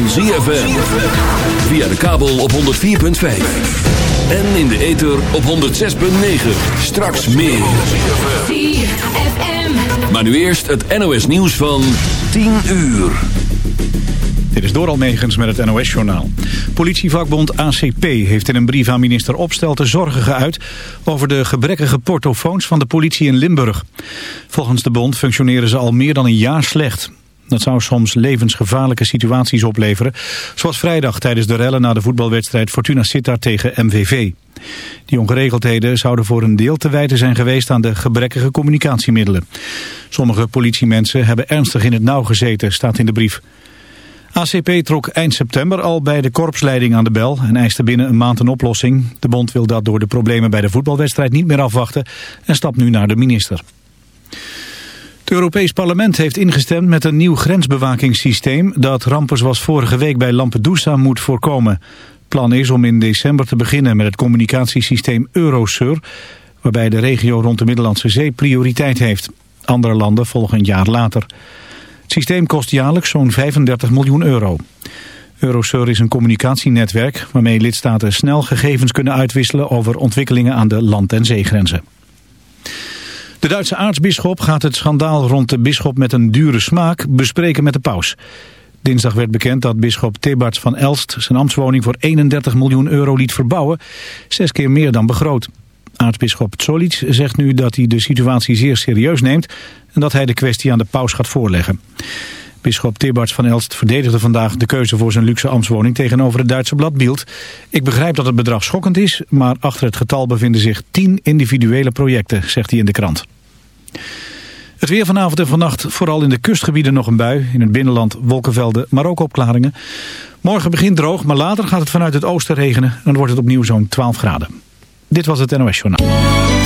van ZFM. Via de kabel op 104.5. En in de ether op 106.9. Straks meer. Maar nu eerst het NOS nieuws van 10 uur. Dit is Doral Megens met het NOS-journaal. Politievakbond ACP heeft in een brief aan minister Opstelten zorgen geuit... over de gebrekkige portofoons van de politie in Limburg. Volgens de bond functioneren ze al meer dan een jaar slecht. Dat zou soms levensgevaarlijke situaties opleveren. Zoals vrijdag tijdens de rellen na de voetbalwedstrijd Fortuna Sittard tegen MVV. Die ongeregeldheden zouden voor een deel te wijten zijn geweest aan de gebrekkige communicatiemiddelen. Sommige politiemensen hebben ernstig in het nauw gezeten, staat in de brief. ACP trok eind september al bij de korpsleiding aan de bel en eiste binnen een maand een oplossing. De bond wil dat door de problemen bij de voetbalwedstrijd niet meer afwachten en stapt nu naar de minister. Het Europees Parlement heeft ingestemd met een nieuw grensbewakingssysteem dat rampen zoals vorige week bij Lampedusa moet voorkomen. Plan is om in december te beginnen met het communicatiesysteem Eurosur, waarbij de regio rond de Middellandse Zee prioriteit heeft. Andere landen volgen een jaar later. Het systeem kost jaarlijks zo'n 35 miljoen euro. Eurosur is een communicatienetwerk waarmee lidstaten snel gegevens kunnen uitwisselen over ontwikkelingen aan de land- en zeegrenzen. De Duitse aartsbisschop gaat het schandaal rond de bisschop met een dure smaak bespreken met de paus. Dinsdag werd bekend dat bisschop Thebarts van Elst zijn ambtswoning voor 31 miljoen euro liet verbouwen, zes keer meer dan begroot. Aartsbisschop Zolic zegt nu dat hij de situatie zeer serieus neemt en dat hij de kwestie aan de paus gaat voorleggen. Bisschop Thebarts van Elst verdedigde vandaag de keuze voor zijn luxe ambtswoning tegenover het Duitse blad Bild. Ik begrijp dat het bedrag schokkend is, maar achter het getal bevinden zich tien individuele projecten, zegt hij in de krant. Het weer vanavond en vannacht, vooral in de kustgebieden nog een bui. In het binnenland wolkenvelden, maar ook opklaringen. Morgen begint droog, maar later gaat het vanuit het oosten regenen. En dan wordt het opnieuw zo'n 12 graden. Dit was het NOS Journaal.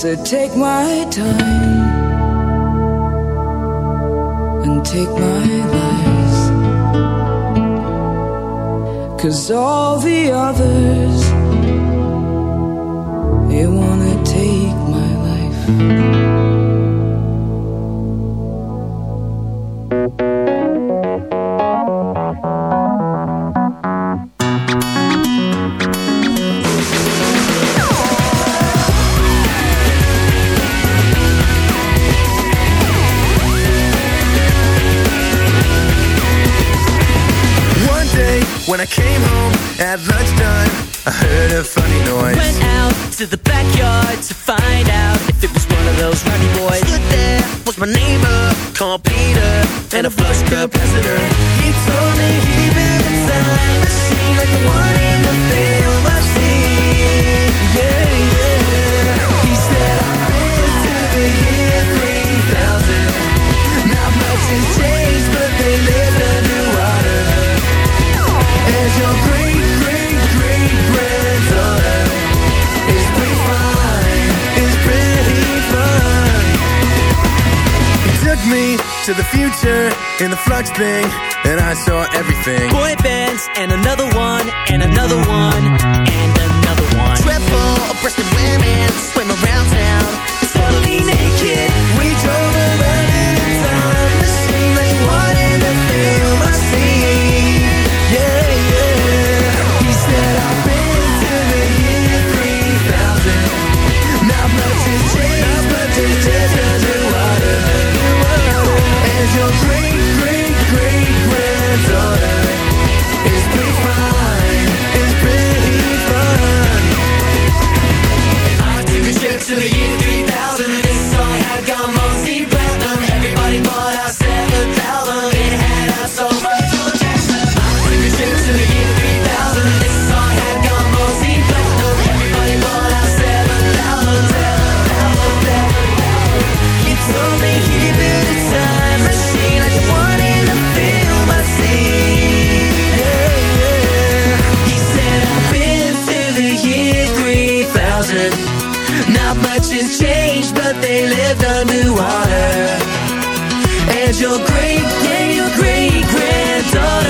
so take my time and take my lies. Cause all the others, they wanna take my life. to the future in the flux thing, and I saw everything. Boy bands, and another one, and another one, and another one. Triple oppressive women swim around town. It's totally naked. stepped underwater. And your great, great, your great granddaughter.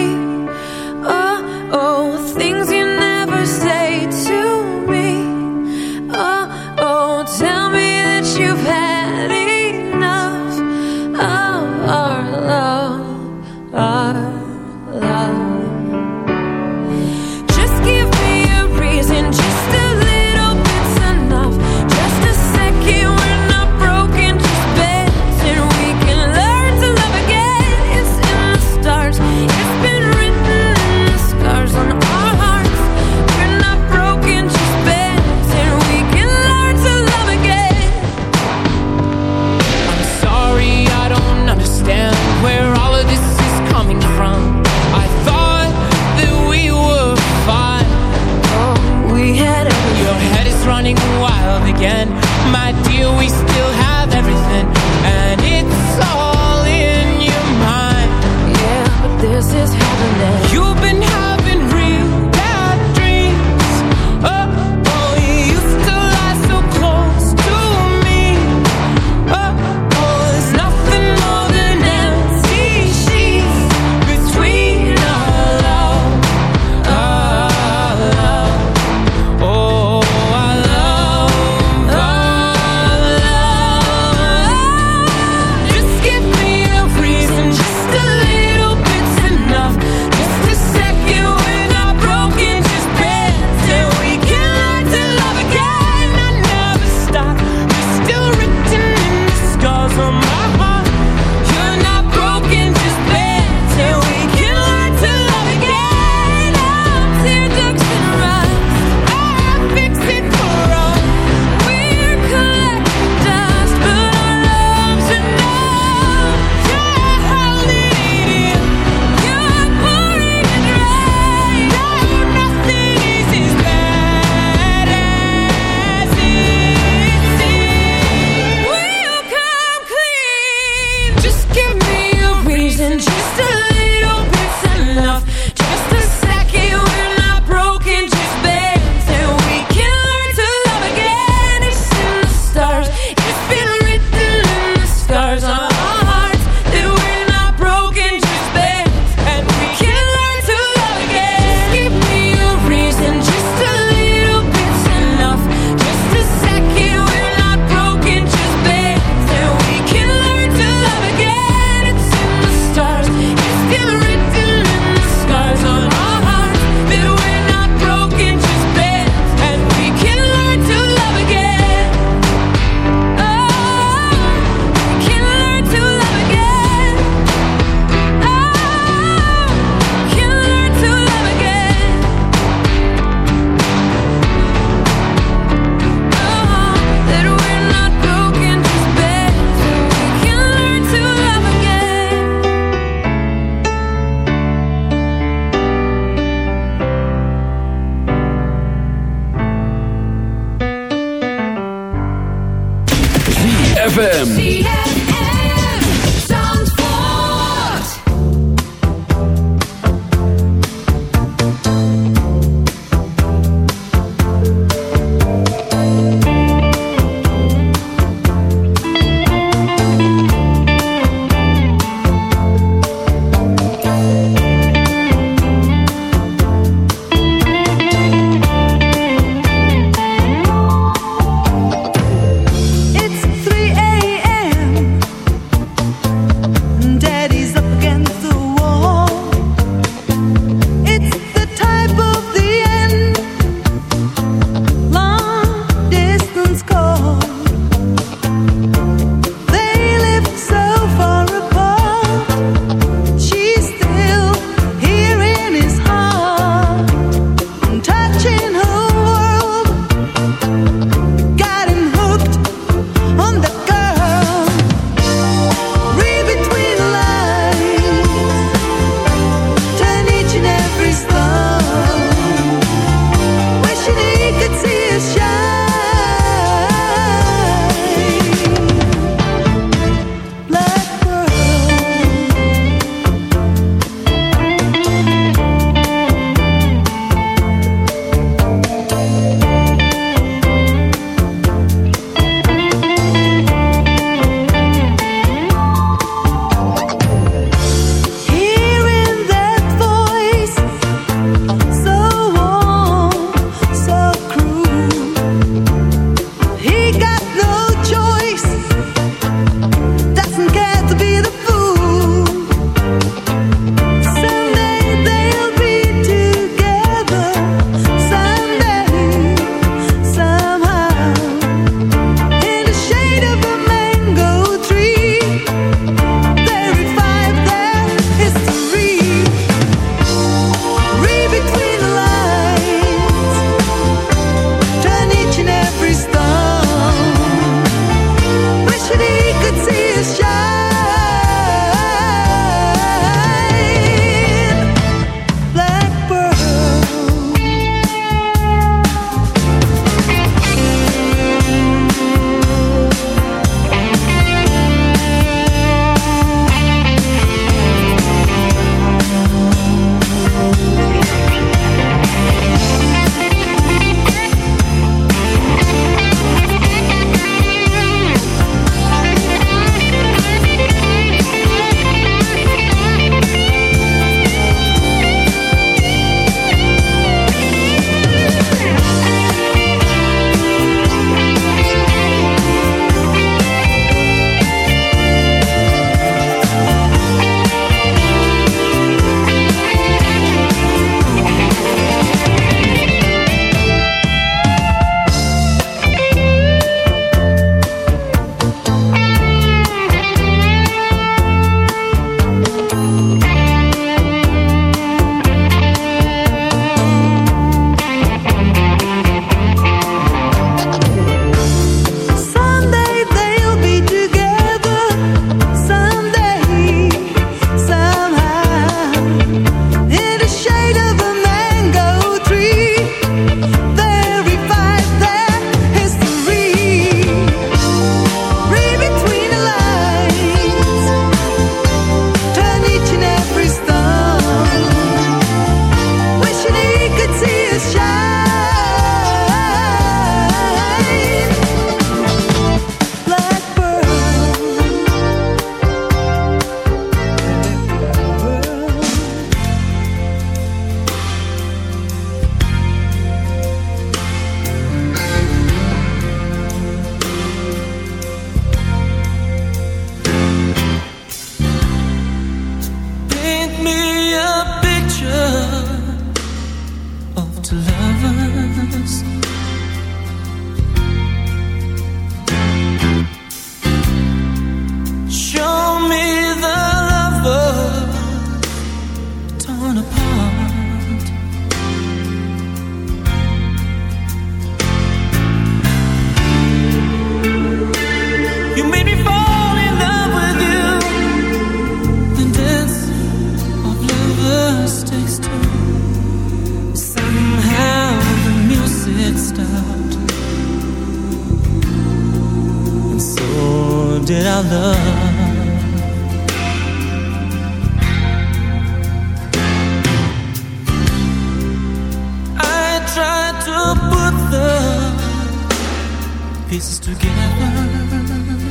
Pieces together.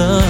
Love.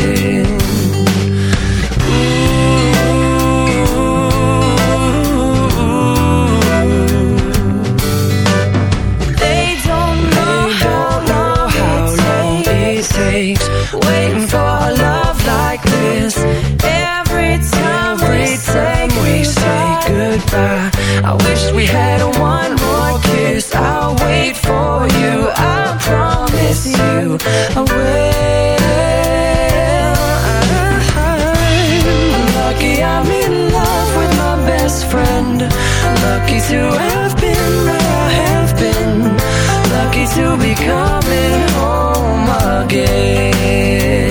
Will. I'm lucky I'm in love with my best friend. Lucky to have been I have been. Lucky to be coming home again.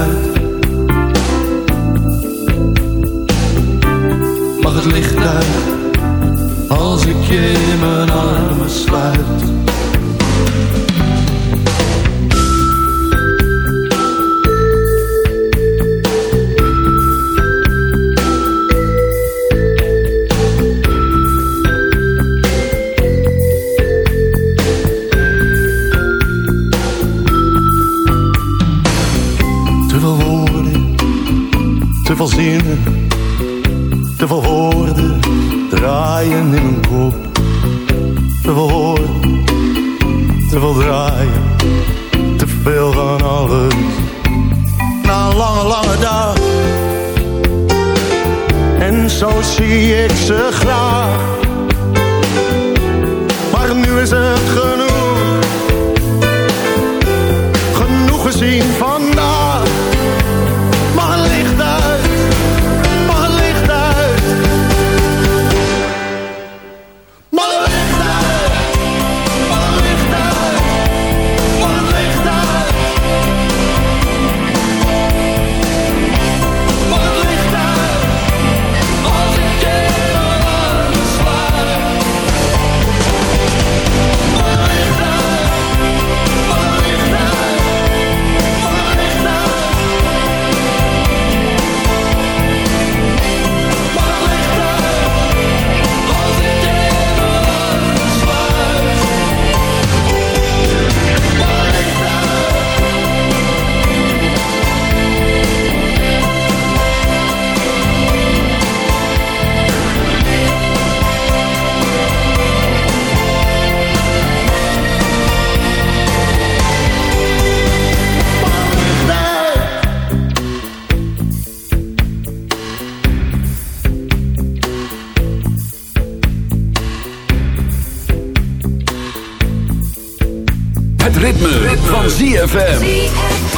Het Van ZFM.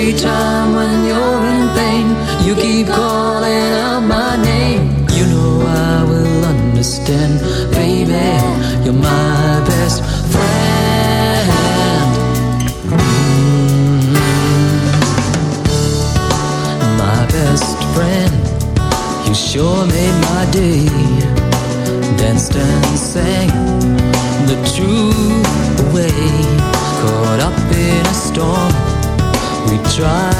Every time when you're in pain, you keep calling out my name. You know I will understand, baby. You're my best friend. Mm -hmm. My best friend, you sure made my day. Danced and sang the truth away, caught up in a storm try.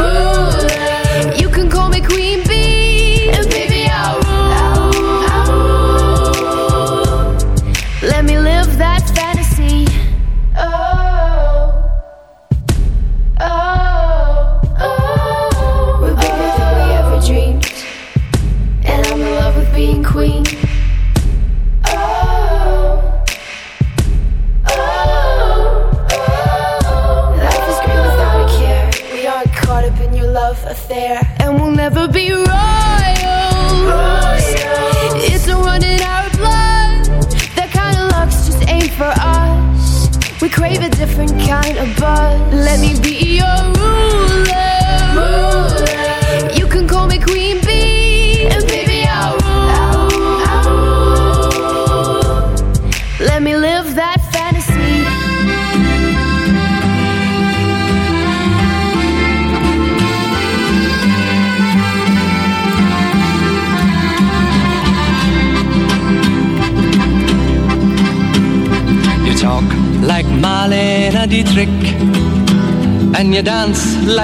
You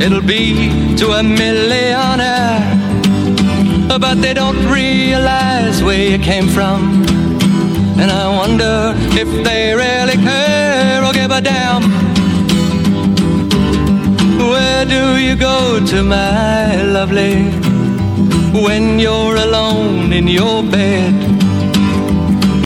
it'll be to a millionaire. But they don't realize where you came from. And I wonder if they really care or give a damn. Where do you go to, my lovely, when you're alone in your bed?